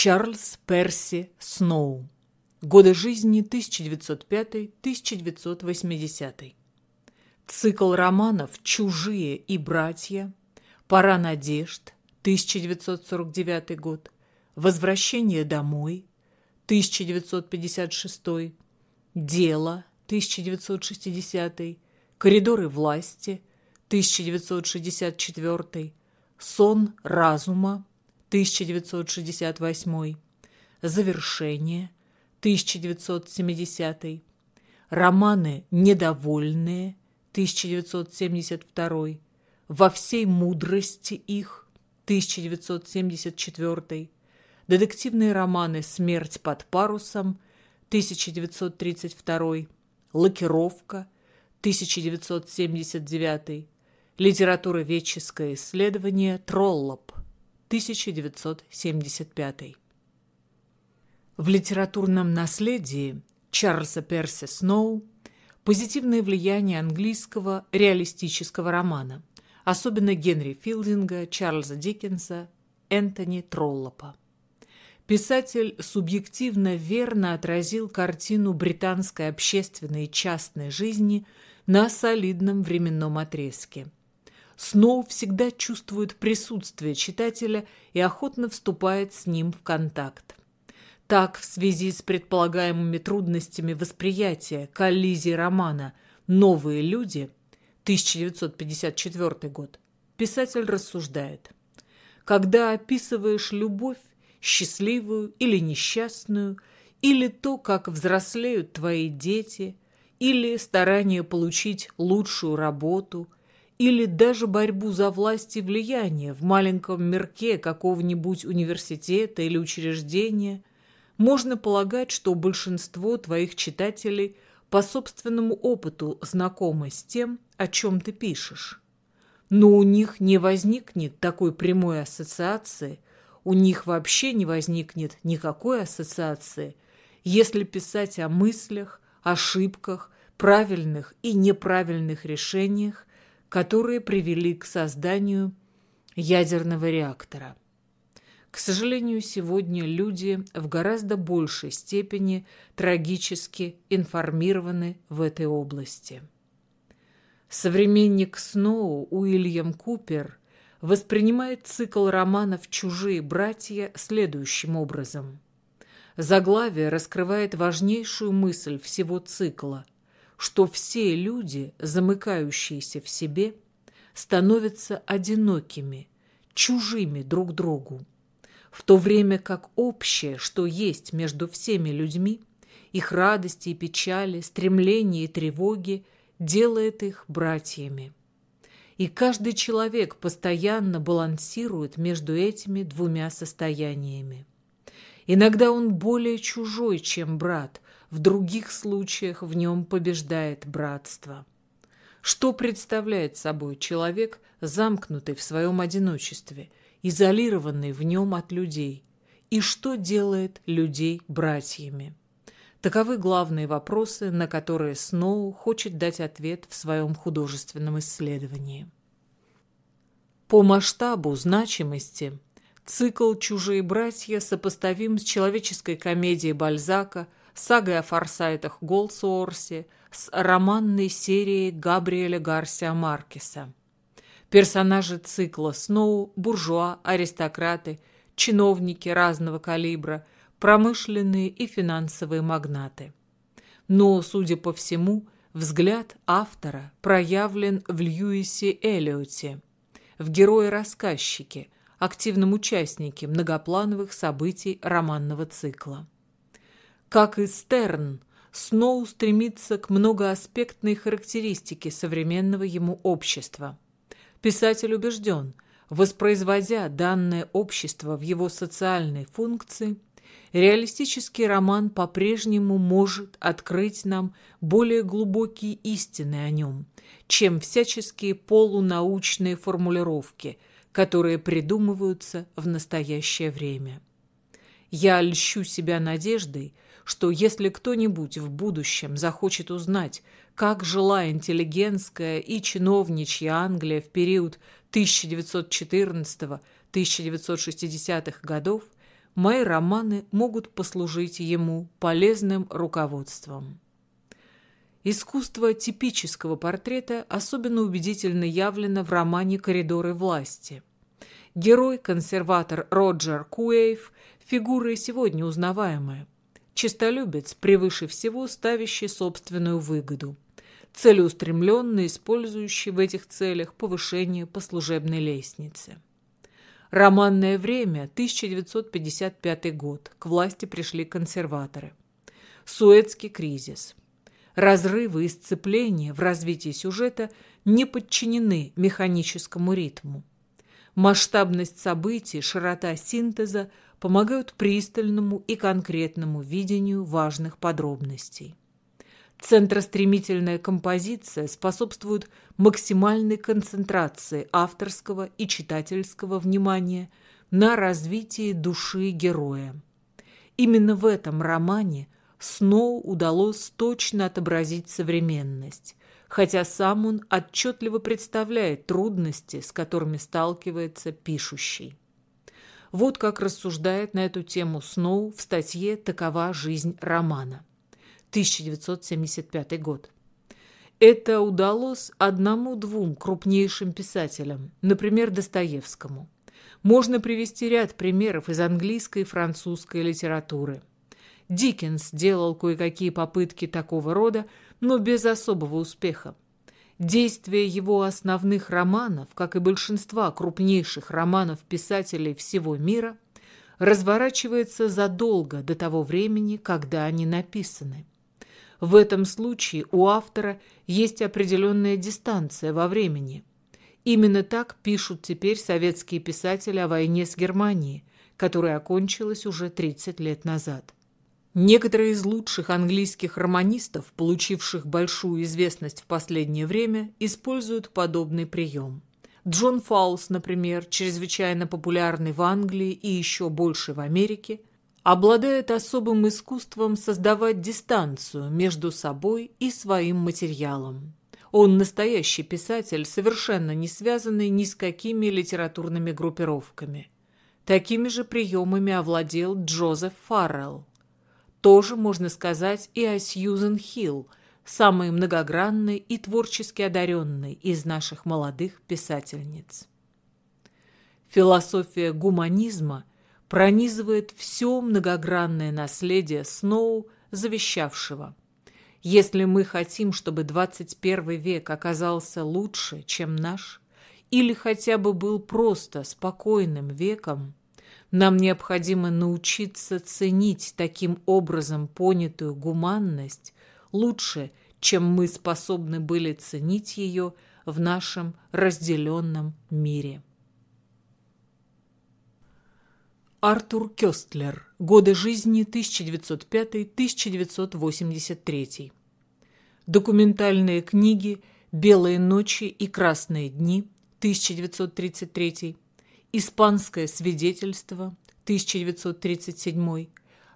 Чарльз Перси Сноу. Годы жизни 1905-1980. Цикл романов «Чужие и братья», «Пора надежд» 1949 год, «Возвращение домой» 1956, «Дело» 1960, «Коридоры власти» 1964, «Сон разума» 1968, «Завершение» 1970, романы «Недовольные» 1972, «Во всей мудрости их» 1974, детективные романы «Смерть под парусом» 1932, «Лакировка» 1979, литературоведческое исследование «Троллоп» 1975. В литературном наследии Чарльза Перси Сноу позитивное влияние английского реалистического романа, особенно Генри Филдинга, Чарльза Диккенса, Энтони Троллопа. Писатель субъективно верно отразил картину британской общественной и частной жизни на солидном временном отрезке – Сноу всегда чувствует присутствие читателя и охотно вступает с ним в контакт. Так, в связи с предполагаемыми трудностями восприятия коллизии романа «Новые люди» 1954 год, писатель рассуждает. Когда описываешь любовь, счастливую или несчастную, или то, как взрослеют твои дети, или старание получить лучшую работу – или даже борьбу за власть и влияние в маленьком мирке какого-нибудь университета или учреждения, можно полагать, что большинство твоих читателей по собственному опыту знакомы с тем, о чем ты пишешь. Но у них не возникнет такой прямой ассоциации, у них вообще не возникнет никакой ассоциации, если писать о мыслях, ошибках, правильных и неправильных решениях, которые привели к созданию ядерного реактора. К сожалению, сегодня люди в гораздо большей степени трагически информированы в этой области. Современник Сноу Уильям Купер воспринимает цикл романов «Чужие братья» следующим образом. Заглавие раскрывает важнейшую мысль всего цикла – что все люди, замыкающиеся в себе, становятся одинокими, чужими друг другу, в то время как общее, что есть между всеми людьми, их радости и печали, стремления и тревоги, делает их братьями. И каждый человек постоянно балансирует между этими двумя состояниями. Иногда он более чужой, чем брат, в других случаях в нем побеждает братство. Что представляет собой человек, замкнутый в своем одиночестве, изолированный в нем от людей? И что делает людей братьями? Таковы главные вопросы, на которые Сноу хочет дать ответ в своем художественном исследовании. По масштабу значимости цикл «Чужие братья» сопоставим с человеческой комедией Бальзака – сагой о форсайтах Голсуорсе, с романной серией Габриэля Гарсия Маркеса. Персонажи цикла Сноу – буржуа, аристократы, чиновники разного калибра, промышленные и финансовые магнаты. Но, судя по всему, взгляд автора проявлен в Льюисе Эллиоте, в герое-рассказчике, активном участнике многоплановых событий романного цикла. Как и Стерн, Сноу стремится к многоаспектной характеристике современного ему общества. Писатель убежден, воспроизводя данное общество в его социальной функции, реалистический роман по-прежнему может открыть нам более глубокие истины о нем, чем всяческие полунаучные формулировки, которые придумываются в настоящее время. Я льщу себя надеждой, что если кто-нибудь в будущем захочет узнать, как жила интеллигентская и чиновничья Англия в период 1914-1960-х годов, мои романы могут послужить ему полезным руководством. Искусство типического портрета особенно убедительно явлено в романе «Коридоры власти». Герой, консерватор Роджер Куэйв, и сегодня узнаваемая. Чистолюбец, превыше всего ставящий собственную выгоду. Целеустремленно использующий в этих целях повышение по служебной лестнице. Романное время, 1955 год. К власти пришли консерваторы. Суэцкий кризис. Разрывы и сцепления в развитии сюжета не подчинены механическому ритму. Масштабность событий, широта синтеза помогают пристальному и конкретному видению важных подробностей. Центростремительная композиция способствует максимальной концентрации авторского и читательского внимания на развитии души героя. Именно в этом романе Сноу удалось точно отобразить современность, хотя сам он отчетливо представляет трудности, с которыми сталкивается пишущий. Вот как рассуждает на эту тему Сноу в статье «Такова жизнь романа». 1975 год. Это удалось одному-двум крупнейшим писателям, например, Достоевскому. Можно привести ряд примеров из английской и французской литературы. Диккенс делал кое-какие попытки такого рода, но без особого успеха. Действие его основных романов, как и большинства крупнейших романов писателей всего мира, разворачивается задолго до того времени, когда они написаны. В этом случае у автора есть определенная дистанция во времени. Именно так пишут теперь советские писатели о войне с Германией, которая окончилась уже 30 лет назад. Некоторые из лучших английских романистов, получивших большую известность в последнее время, используют подобный прием. Джон Фаулс, например, чрезвычайно популярный в Англии и еще больше в Америке, обладает особым искусством создавать дистанцию между собой и своим материалом. Он настоящий писатель, совершенно не связанный ни с какими литературными группировками. Такими же приемами овладел Джозеф Фаррелл. Тоже можно сказать и о Сьюзен Хилл, самой многогранной и творчески одаренной из наших молодых писательниц. Философия гуманизма пронизывает все многогранное наследие Сноу, завещавшего. Если мы хотим, чтобы 21 век оказался лучше, чем наш, или хотя бы был просто спокойным веком, нам необходимо научиться ценить таким образом понятую гуманность лучше, чем мы способны были ценить ее в нашем разделенном мире. Артур Кёстлер. Годы жизни 1905-1983. Документальные книги «Белые ночи и красные дни» 1933 Испанское свидетельство, 1937,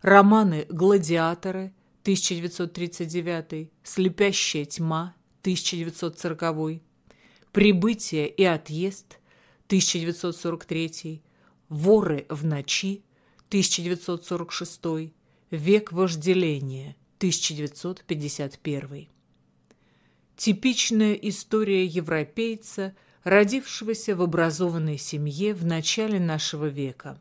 романы «Гладиаторы», 1939, «Слепящая тьма», 1940, «Прибытие и отъезд», 1943, «Воры в ночи», 1946, «Век вожделения», 1951. Типичная история европейца – родившегося в образованной семье в начале нашего века.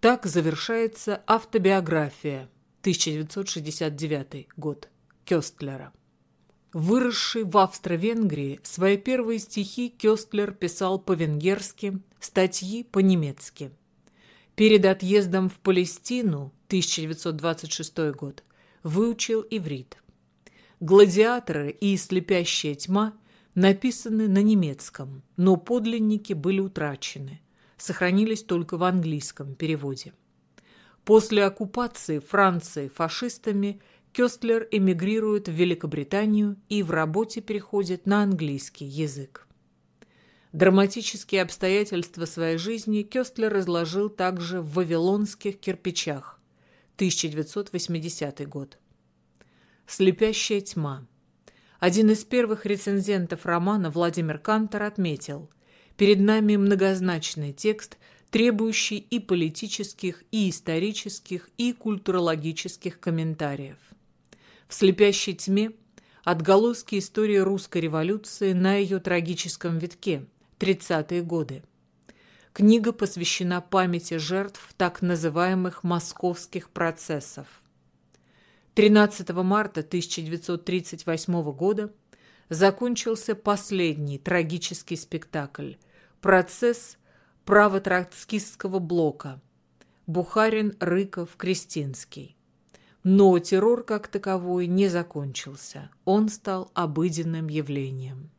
Так завершается автобиография 1969 год Кёстлера. Выросший в Австро-Венгрии, свои первые стихи Кёстлер писал по-венгерски, статьи по-немецки. Перед отъездом в Палестину 1926 год выучил иврит. «Гладиаторы» и «Слепящая тьма» написаны на немецком, но подлинники были утрачены, сохранились только в английском переводе. После оккупации Франции фашистами Кёстлер эмигрирует в Великобританию и в работе переходит на английский язык. Драматические обстоятельства своей жизни Кёстлер разложил также в «Вавилонских кирпичах» 1980 год. «Слепящая тьма» Один из первых рецензентов романа Владимир Кантор отметил, «Перед нами многозначный текст, требующий и политических, и исторических, и культурологических комментариев. В слепящей тьме отголоски истории русской революции на ее трагическом витке, 30-е годы. Книга посвящена памяти жертв так называемых московских процессов. 13 марта 1938 года закончился последний трагический спектакль «Процесс правотроцкистского блока» Бухарин, Рыков, Крестинский. Но террор как таковой не закончился. Он стал обыденным явлением.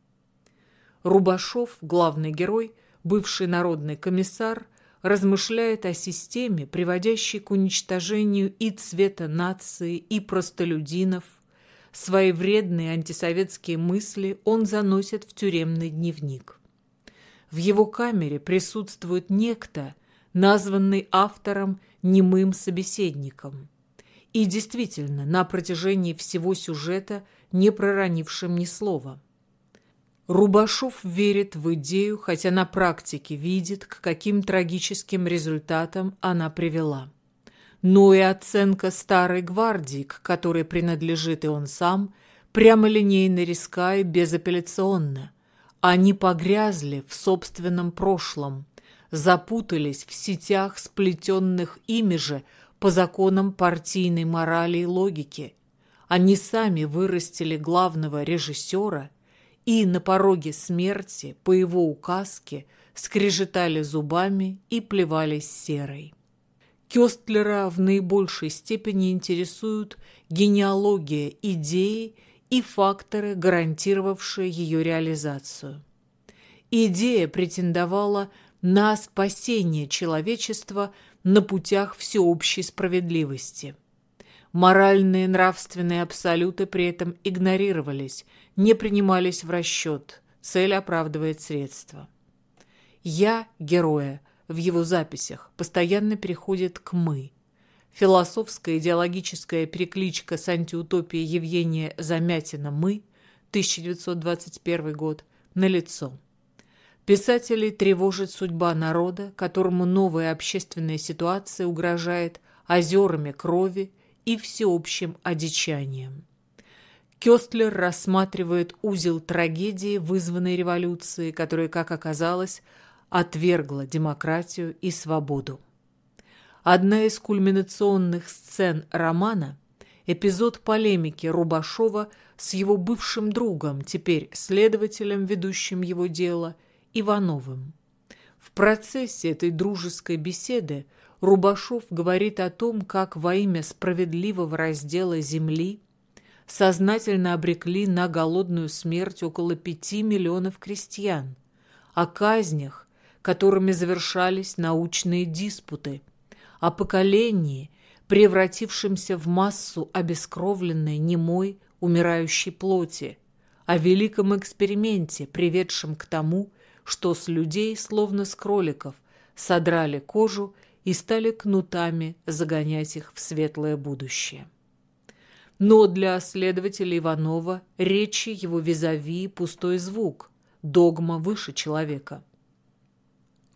Рубашов, главный герой, бывший народный комиссар, размышляет о системе, приводящей к уничтожению и цвета нации, и простолюдинов. Свои вредные антисоветские мысли он заносит в тюремный дневник. В его камере присутствует некто, названный автором немым собеседником. И действительно, на протяжении всего сюжета не проронившим ни слова – Рубашов верит в идею, хотя на практике видит, к каким трагическим результатам она привела. Но и оценка старой гвардии, к которой принадлежит и он сам, прямолинейно риска и безапелляционно. Они погрязли в собственном прошлом, запутались в сетях, сплетенных ими же по законам партийной морали и логики. Они сами вырастили главного режиссера – и на пороге смерти по его указке скрежетали зубами и плевались серой. Кёстлера в наибольшей степени интересуют генеалогия идеи и факторы, гарантировавшие ее реализацию. Идея претендовала на спасение человечества на путях всеобщей справедливости – Моральные нравственные абсолюты при этом игнорировались, не принимались в расчет. Цель оправдывает средства. «Я» героя в его записях постоянно переходит к «мы». Философская идеологическая перекличка с антиутопией Евгения Замятина «Мы» 1921 год налицо. Писателей тревожит судьба народа, которому новая общественная ситуация угрожает озерами крови и всеобщим одичанием. Кёстлер рассматривает узел трагедии, вызванной революцией, которая, как оказалось, отвергла демократию и свободу. Одна из кульминационных сцен романа – эпизод полемики Рубашова с его бывшим другом, теперь следователем, ведущим его дело, Ивановым. В процессе этой дружеской беседы Рубашов говорит о том, как во имя справедливого раздела земли сознательно обрекли на голодную смерть около пяти миллионов крестьян, о казнях, которыми завершались научные диспуты, о поколении, превратившемся в массу обескровленной, немой, умирающей плоти, о великом эксперименте, приведшем к тому, что с людей, словно с кроликов, содрали кожу и стали кнутами загонять их в светлое будущее. Но для следователя Иванова речи его визави пустой звук, догма выше человека.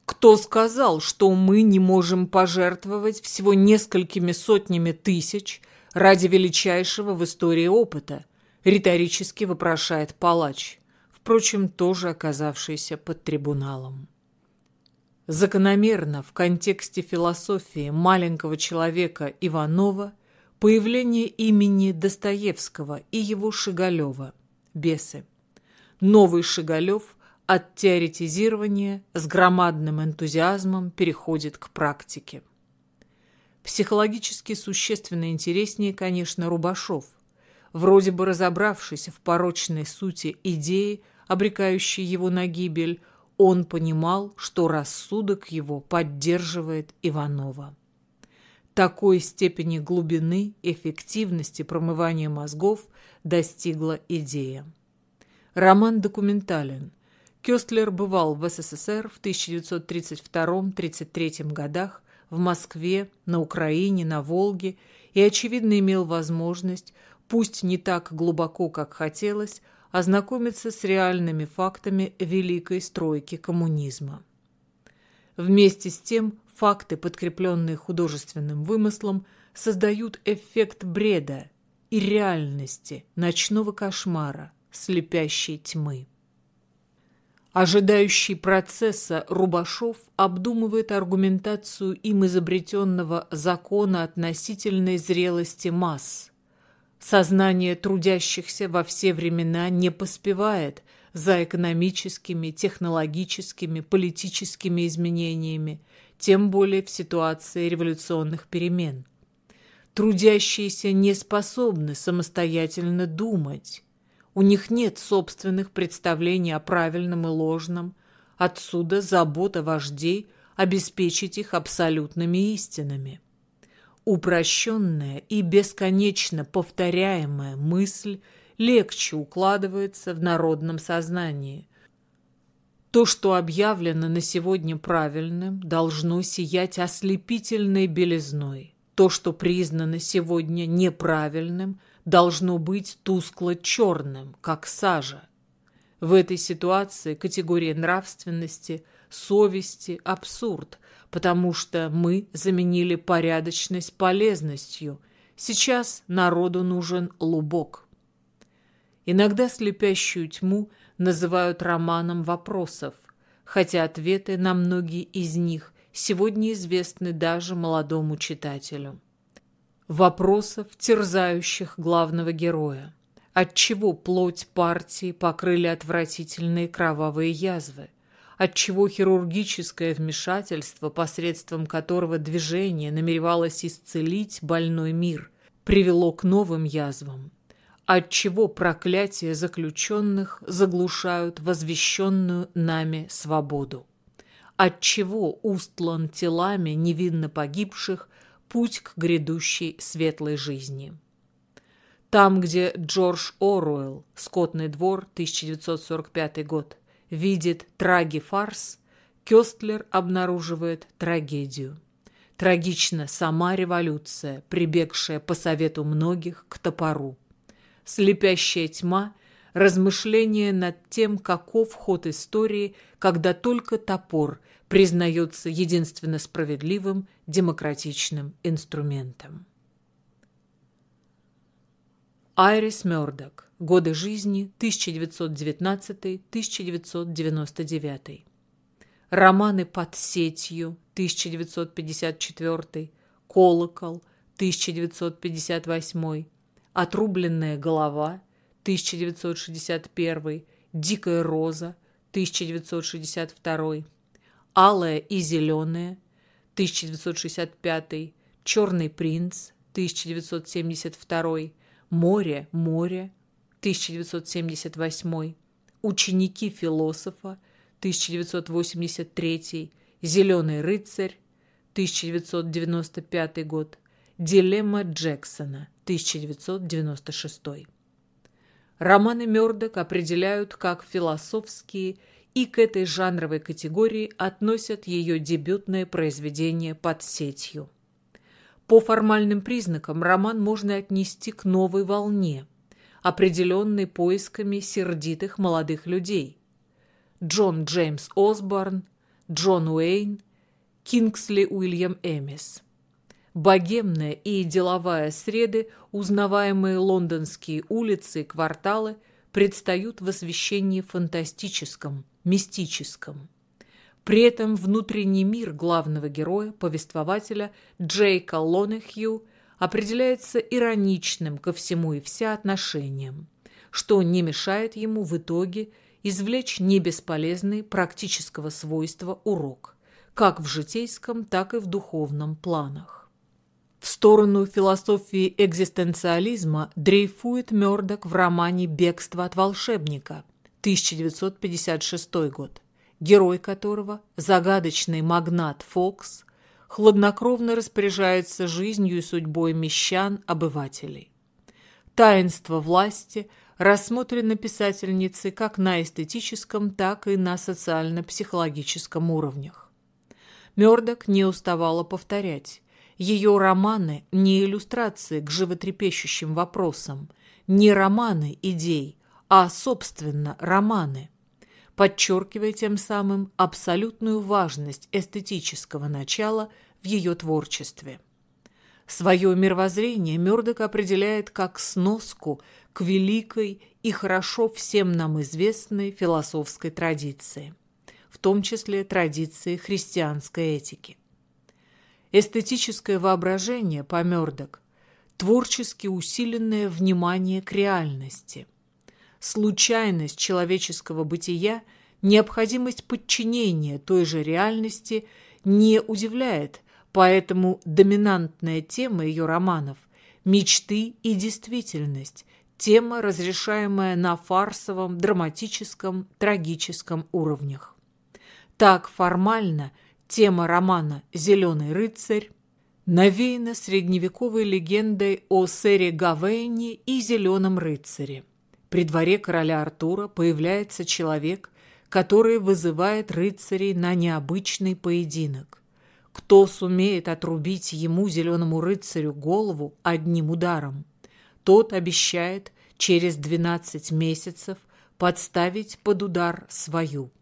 Кто сказал, что мы не можем пожертвовать всего несколькими сотнями тысяч ради величайшего в истории опыта? Риторически вопрошает палач, впрочем, тоже оказавшийся под трибуналом. Закономерно в контексте философии маленького человека Иванова появление имени Достоевского и его Шигалева «Бесы». Новый Шигалев от теоретизирования с громадным энтузиазмом переходит к практике. Психологически существенно интереснее, конечно, Рубашов, вроде бы разобравшийся в порочной сути идеи, обрекающей его на гибель, он понимал, что рассудок его поддерживает Иванова. Такой степени глубины, эффективности промывания мозгов достигла идея. Роман документален. Кёстлер бывал в СССР в 1932-33 годах, в Москве, на Украине, на Волге и, очевидно, имел возможность, пусть не так глубоко, как хотелось, ознакомиться с реальными фактами великой стройки коммунизма. Вместе с тем факты, подкрепленные художественным вымыслом, создают эффект бреда и реальности, ночного кошмара, слепящей тьмы. Ожидающий процесса Рубашов обдумывает аргументацию им изобретенного закона относительной зрелости масс. Сознание трудящихся во все времена не поспевает за экономическими, технологическими, политическими изменениями, тем более в ситуации революционных перемен. Трудящиеся не способны самостоятельно думать, у них нет собственных представлений о правильном и ложном. Отсюда забота вождей обеспечить их абсолютными истинами. Упрощенная и бесконечно повторяемая мысль легче укладывается в народном сознании. То, что объявлено на сегодня правильным, должно сиять ослепительной белизной. То, что признано сегодня неправильным – должно быть тускло-черным, как сажа. В этой ситуации категория нравственности, совести – абсурд, потому что мы заменили порядочность полезностью. Сейчас народу нужен лубок. Иногда слепящую тьму называют романом вопросов, хотя ответы на многие из них сегодня известны даже молодому читателю вопросов, терзающих главного героя. Отчего плоть партии покрыли отвратительные кровавые язвы? Отчего хирургическое вмешательство, посредством которого движение намеревалось исцелить больной мир, привело к новым язвам? Отчего проклятия заключенных заглушают возвещенную нами свободу? Отчего устлан телами невинно погибших путь к грядущей светлой жизни. Там, где Джордж Оруэлл, «Скотный двор», 1945 год, видит траги-фарс, Кёстлер обнаруживает трагедию. Трагична сама революция, прибегшая по совету многих к топору. Слепящая тьма – размышление над тем, каков ход истории, когда только топор признается единственно справедливым демократичным инструментом. Айрис Мёрдок. Годы жизни 1919-1999. Романы «Под сетью» 1954, «Колокол» 1958, «Отрубленная голова» 1961, «Дикая роза» 1962, «Алая и зеленая» 1965, «Черный принц» 1972, «Море, море» 1978, «Ученики философа» 1983, «Зеленый рыцарь» 1995 год, «Дилемма Джексона» 1996. Романы Мёрдок определяют как философские и к этой жанровой категории относят ее дебютное произведение «Под сетью». По формальным признакам роман можно отнести к новой волне, определенной поисками сердитых молодых людей. Джон Джеймс Осборн, Джон Уэйн, Кингсли Уильям Эмис. Богемная и деловая среды, узнаваемые лондонские улицы и кварталы предстают в освещении фантастическом, мистическом. При этом внутренний мир главного героя, повествователя Джейка Лонехью, определяется ироничным ко всему и вся отношением, что не мешает ему в итоге извлечь небесполезный практического свойства урок, как в житейском, так и в духовном планах. В сторону философии экзистенциализма дрейфует Мёрдок в романе «Бегство от волшебника», 1956 год, герой которого, загадочный магнат Фокс, хладнокровно распоряжается жизнью и судьбой мещан-обывателей. Таинство власти рассмотрено писательницей как на эстетическом, так и на социально-психологическом уровнях. Мёрдок не уставала повторять, ее романы не иллюстрации к животрепещущим вопросам, не романы идей, а, собственно, романы. подчеркивая тем самым абсолютную важность эстетического начала в ее творчестве. Свое мировоззрение Мёрдок определяет как сноску к великой и хорошо всем нам известной философской традиции, в том числе традиции христианской этики. Эстетическое воображение по Мёрдок – творчески усиленное внимание к реальности. Случайность человеческого бытия, необходимость подчинения той же реальности не удивляет, поэтому доминантная тема ее романов – мечты и действительность, тема, разрешаемая на фарсовом, драматическом, трагическом уровнях. Так формально – Тема романа «Зеленый рыцарь» навеяна средневековой легендой о сэре Гавейне и Зеленом рыцаре. При дворе короля Артура появляется человек, который вызывает рыцарей на необычный поединок. Кто сумеет отрубить ему, зеленому рыцарю, голову одним ударом, тот обещает через 12 месяцев подставить под удар свою.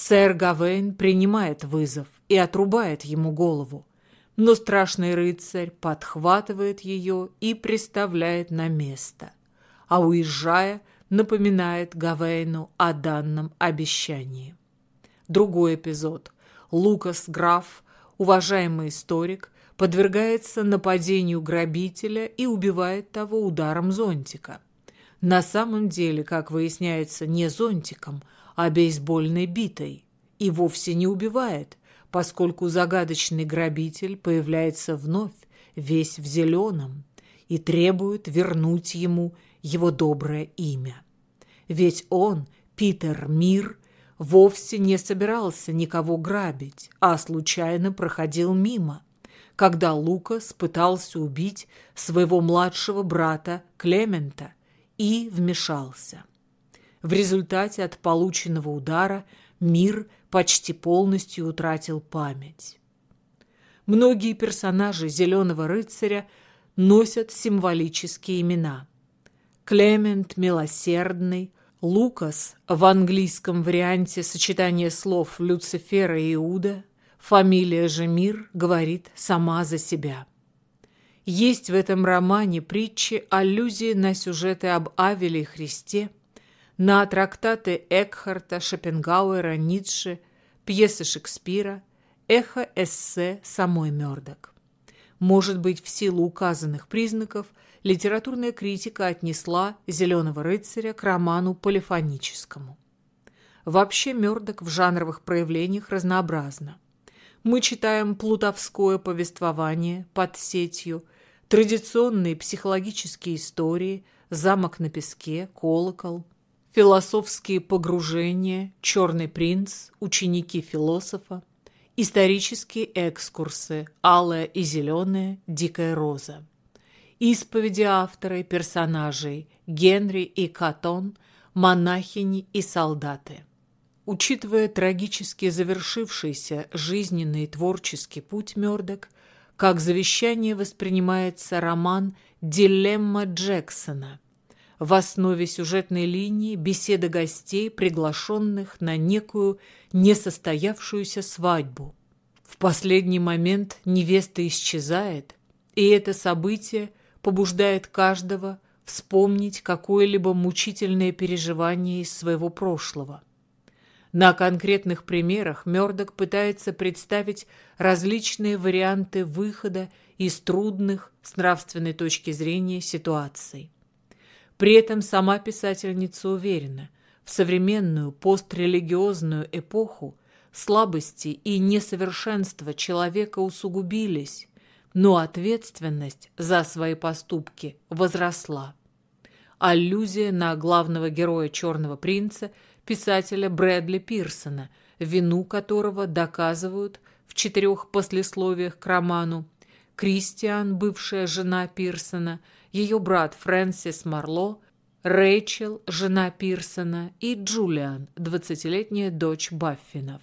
Сэр Гавейн принимает вызов и отрубает ему голову, но страшный рыцарь подхватывает ее и приставляет на место, а уезжая, напоминает Гавейну о данном обещании. Другой эпизод. Лукас Граф, уважаемый историк, подвергается нападению грабителя и убивает того ударом зонтика. На самом деле, как выясняется, не зонтиком – а бейсбольной битой. И вовсе не убивает, поскольку загадочный грабитель появляется вновь, весь в зеленом, и требует вернуть ему его доброе имя. Ведь он, Питер Мир, вовсе не собирался никого грабить, а случайно проходил мимо, когда Лукас пытался убить своего младшего брата Клемента и вмешался. В результате от полученного удара мир почти полностью утратил память. Многие персонажи «Зеленого рыцаря» носят символические имена. Клемент – милосердный, Лукас в английском варианте сочетания слов Люцифера и Иуда, фамилия же Мир говорит сама за себя. Есть в этом романе притчи аллюзии на сюжеты об Авеле и Христе – на трактаты Экхарта, Шопенгауэра, Ницше, пьесы Шекспира, эхо-эссе самой Мёрдок. Может быть, в силу указанных признаков литературная критика отнесла «Зеленого рыцаря» к роману полифоническому. Вообще Мёрдок в жанровых проявлениях разнообразна. Мы читаем плутовское повествование под сетью, традиционные психологические истории, замок на песке, колокол – философские погружения, «Черный принц», ученики философа, исторические экскурсы, алая и зеленая, дикая роза, исповеди автора и персонажей, Генри и Катон, монахини и солдаты. Учитывая трагически завершившийся жизненный и творческий путь Мёрдок, как завещание воспринимается роман «Дилемма Джексона», в основе сюжетной линии беседа гостей, приглашенных на некую несостоявшуюся свадьбу. В последний момент невеста исчезает, и это событие побуждает каждого вспомнить какое-либо мучительное переживание из своего прошлого. На конкретных примерах Мёрдок пытается представить различные варианты выхода из трудных с нравственной точки зрения ситуаций. При этом сама писательница уверена, в современную пострелигиозную эпоху слабости и несовершенства человека усугубились, но ответственность за свои поступки возросла. Аллюзия на главного героя «Черного принца» писателя Брэдли Пирсона, вину которого доказывают в четырех послесловиях к роману Кристиан, бывшая жена Пирсона – ее брат Фрэнсис Марло, Рэйчел, жена Пирсона, и Джулиан, двадцатилетняя дочь Баффинов.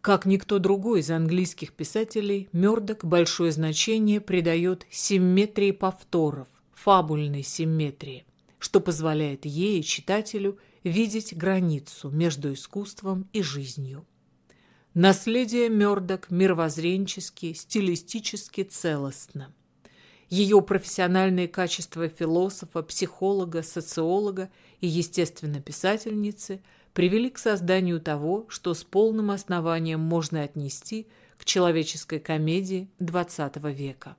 Как никто другой из английских писателей, Мёрдок большое значение придает симметрии повторов, фабульной симметрии, что позволяет ей, читателю, видеть границу между искусством и жизнью. Наследие Мёрдок мировоззренчески, стилистически целостно. Ее профессиональные качества философа, психолога, социолога и естественно-писательницы привели к созданию того, что с полным основанием можно отнести к человеческой комедии XX века.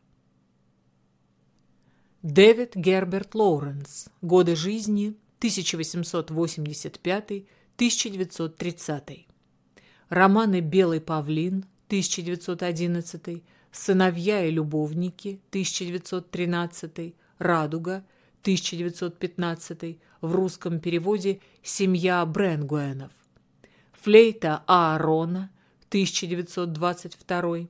Дэвид Герберт Лоуренс. Годы жизни 1885-1930. Романы «Белый павлин» 1911, «Сыновья и любовники» 1913, «Радуга» 1915, в русском переводе «Семья Бренгуэнов», «Флейта Аарона» 1922,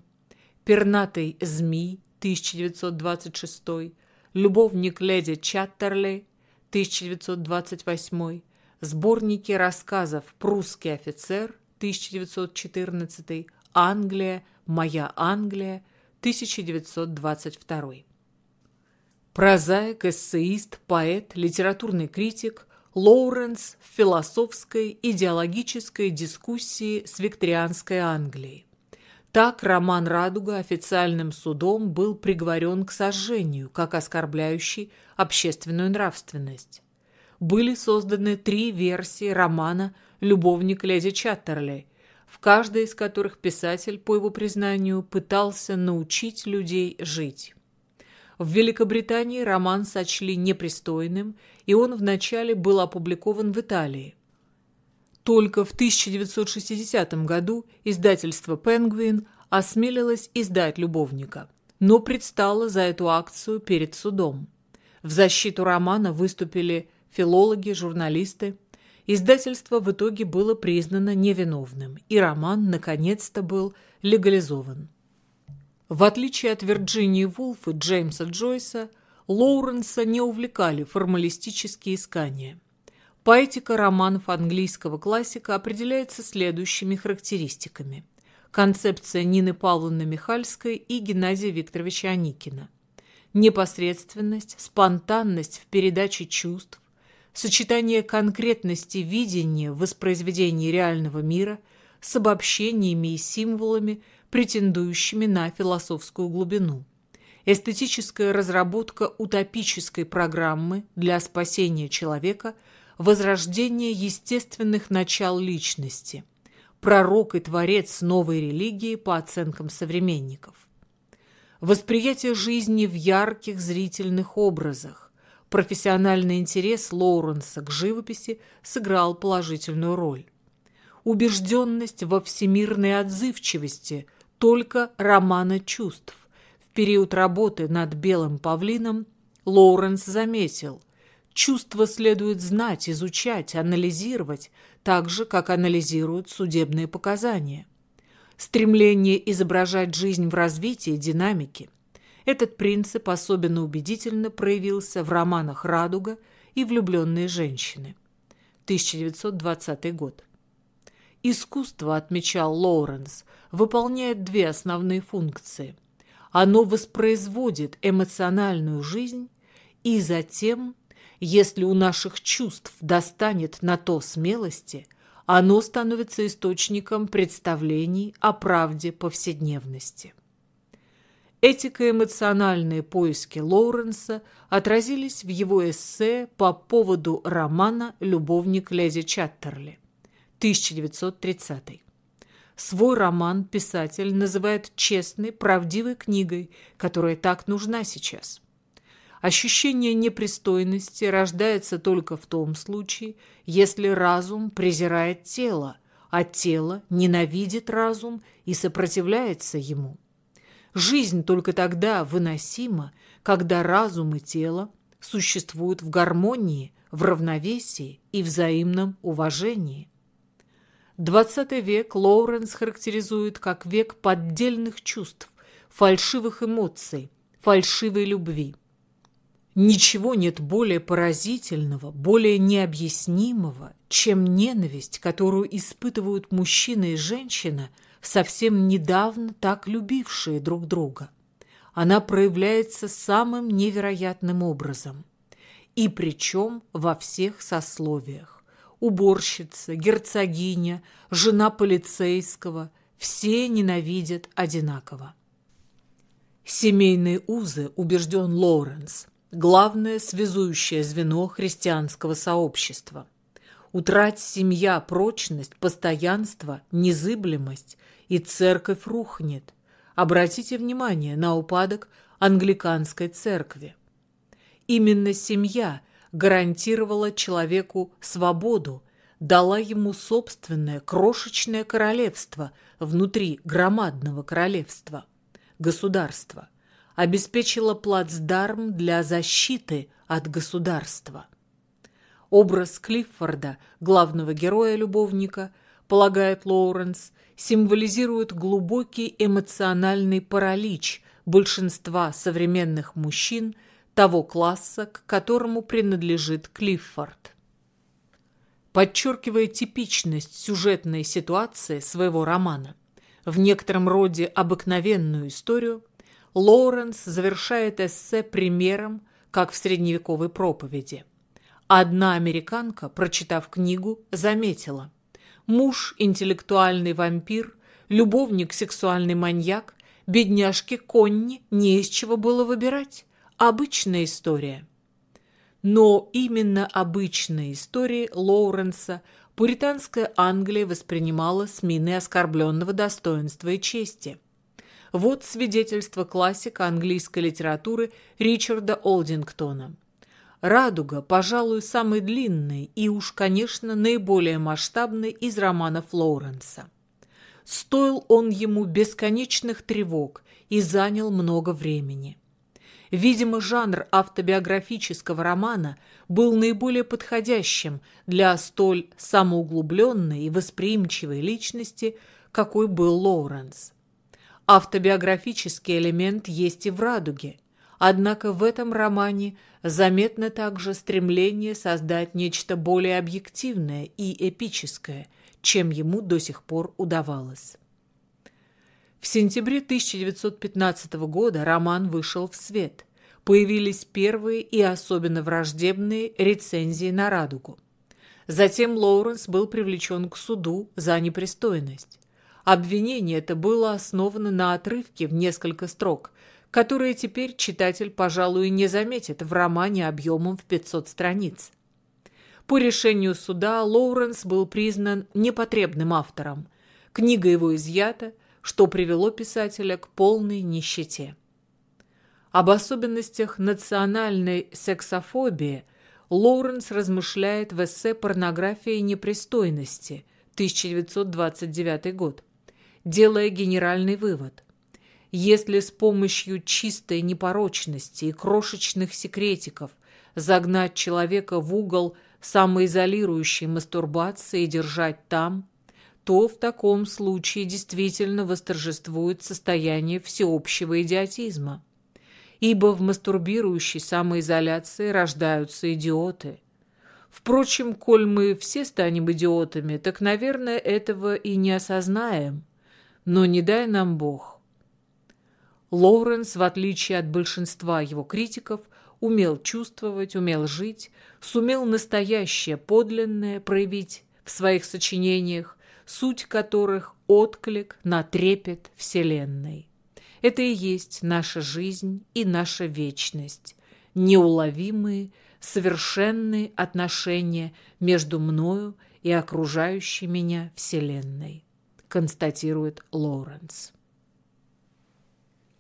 «Пернатый змей» 1926, «Любовник леди Чаттерли» 1928, сборники рассказов «Прусский офицер» 1914, Англия, Моя Англия, 1922. Прозаик, эссеист, поэт, литературный критик Лоуренс в философской идеологической дискуссии с викторианской Англией. Так роман «Радуга» официальным судом был приговорен к сожжению, как оскорбляющий общественную нравственность. Были созданы три версии романа любовник леди Чаттерли, в каждой из которых писатель, по его признанию, пытался научить людей жить. В Великобритании роман сочли непристойным, и он вначале был опубликован в Италии. Только в 1960 году издательство «Пенгвин» осмелилось издать «Любовника», но предстало за эту акцию перед судом. В защиту романа выступили филологи, журналисты, Издательство в итоге было признано невиновным, и роман наконец-то был легализован. В отличие от Вирджинии Вулф и Джеймса Джойса, Лоуренса не увлекали формалистические искания. Поэтика романов английского классика определяется следующими характеристиками. Концепция Нины Павловны Михальской и Геннадия Викторовича Аникина. Непосредственность, спонтанность в передаче чувств, сочетание конкретности видения в воспроизведении реального мира с обобщениями и символами, претендующими на философскую глубину. Эстетическая разработка утопической программы для спасения человека, возрождение естественных начал личности, пророк и творец новой религии по оценкам современников. Восприятие жизни в ярких зрительных образах, Профессиональный интерес Лоуренса к живописи сыграл положительную роль. Убежденность во всемирной отзывчивости только романа чувств. В период работы над «Белым павлином» Лоуренс заметил, чувства следует знать, изучать, анализировать, так же, как анализируют судебные показания. Стремление изображать жизнь в развитии динамики – этот принцип особенно убедительно проявился в романах «Радуга» и «Влюбленные женщины» 1920 год. Искусство, отмечал Лоуренс, выполняет две основные функции. Оно воспроизводит эмоциональную жизнь и затем, если у наших чувств достанет на то смелости, оно становится источником представлений о правде повседневности. Этико-эмоциональные поиски Лоуренса отразились в его эссе по поводу романа «Любовник леди Чаттерли» 1930. Свой роман писатель называет честной, правдивой книгой, которая так нужна сейчас. Ощущение непристойности рождается только в том случае, если разум презирает тело, а тело ненавидит разум и сопротивляется ему. Жизнь только тогда выносима, когда разум и тело существуют в гармонии, в равновесии и взаимном уважении. XX век Лоуренс характеризует как век поддельных чувств, фальшивых эмоций, фальшивой любви. Ничего нет более поразительного, более необъяснимого, чем ненависть, которую испытывают мужчина и женщина – совсем недавно так любившие друг друга. Она проявляется самым невероятным образом. И причем во всех сословиях. уборщица, герцогиня, жена полицейского – все ненавидят одинаково. Семейные узы, убежден Лоуренс, главное связующее звено христианского сообщества. Утрать семья прочность, постоянство, незыблемость, и церковь рухнет. Обратите внимание на упадок англиканской церкви. Именно семья гарантировала человеку свободу, дала ему собственное крошечное королевство внутри громадного королевства, государства, обеспечила плацдарм для защиты от государства. Образ Клиффорда, главного героя-любовника, полагает Лоуренс, символизирует глубокий эмоциональный паралич большинства современных мужчин того класса, к которому принадлежит Клиффорд. Подчеркивая типичность сюжетной ситуации своего романа, в некотором роде обыкновенную историю, Лоуренс завершает эссе примером, как в средневековой проповеди. Одна американка, прочитав книгу, заметила – муж – интеллектуальный вампир, любовник – сексуальный маньяк, бедняжке Конни не из чего было выбирать. Обычная история. Но именно обычные истории Лоуренса пуританская Англия воспринимала с миной оскорбленного достоинства и чести. Вот свидетельство классика английской литературы Ричарда Олдингтона. «Радуга», пожалуй, самый длинный и уж, конечно, наиболее масштабный из романов Лоуренса. Стоил он ему бесконечных тревог и занял много времени. Видимо, жанр автобиографического романа был наиболее подходящим для столь самоуглубленной и восприимчивой личности, какой был Лоуренс. Автобиографический элемент есть и в «Радуге», однако в этом романе заметно также стремление создать нечто более объективное и эпическое, чем ему до сих пор удавалось. В сентябре 1915 года роман вышел в свет. Появились первые и особенно враждебные рецензии на «Радугу». Затем Лоуренс был привлечен к суду за непристойность. Обвинение это было основано на отрывке в несколько строк, которые теперь читатель, пожалуй, не заметит в романе объемом в 500 страниц. По решению суда Лоуренс был признан непотребным автором. Книга его изъята, что привело писателя к полной нищете. Об особенностях национальной сексофобии Лоуренс размышляет в эссе «Порнография и непристойности» 1929 год, делая генеральный вывод. Если с помощью чистой непорочности и крошечных секретиков загнать человека в угол самоизолирующей мастурбации и держать там, то в таком случае действительно восторжествует состояние всеобщего идиотизма. Ибо в мастурбирующей самоизоляции рождаются идиоты. Впрочем, коль мы все станем идиотами, так, наверное, этого и не осознаем. Но не дай нам Бог. Лоуренс, в отличие от большинства его критиков, умел чувствовать, умел жить, сумел настоящее, подлинное проявить в своих сочинениях, суть которых – отклик на трепет Вселенной. Это и есть наша жизнь и наша вечность, неуловимые, совершенные отношения между мною и окружающей меня Вселенной, констатирует Лоуренс.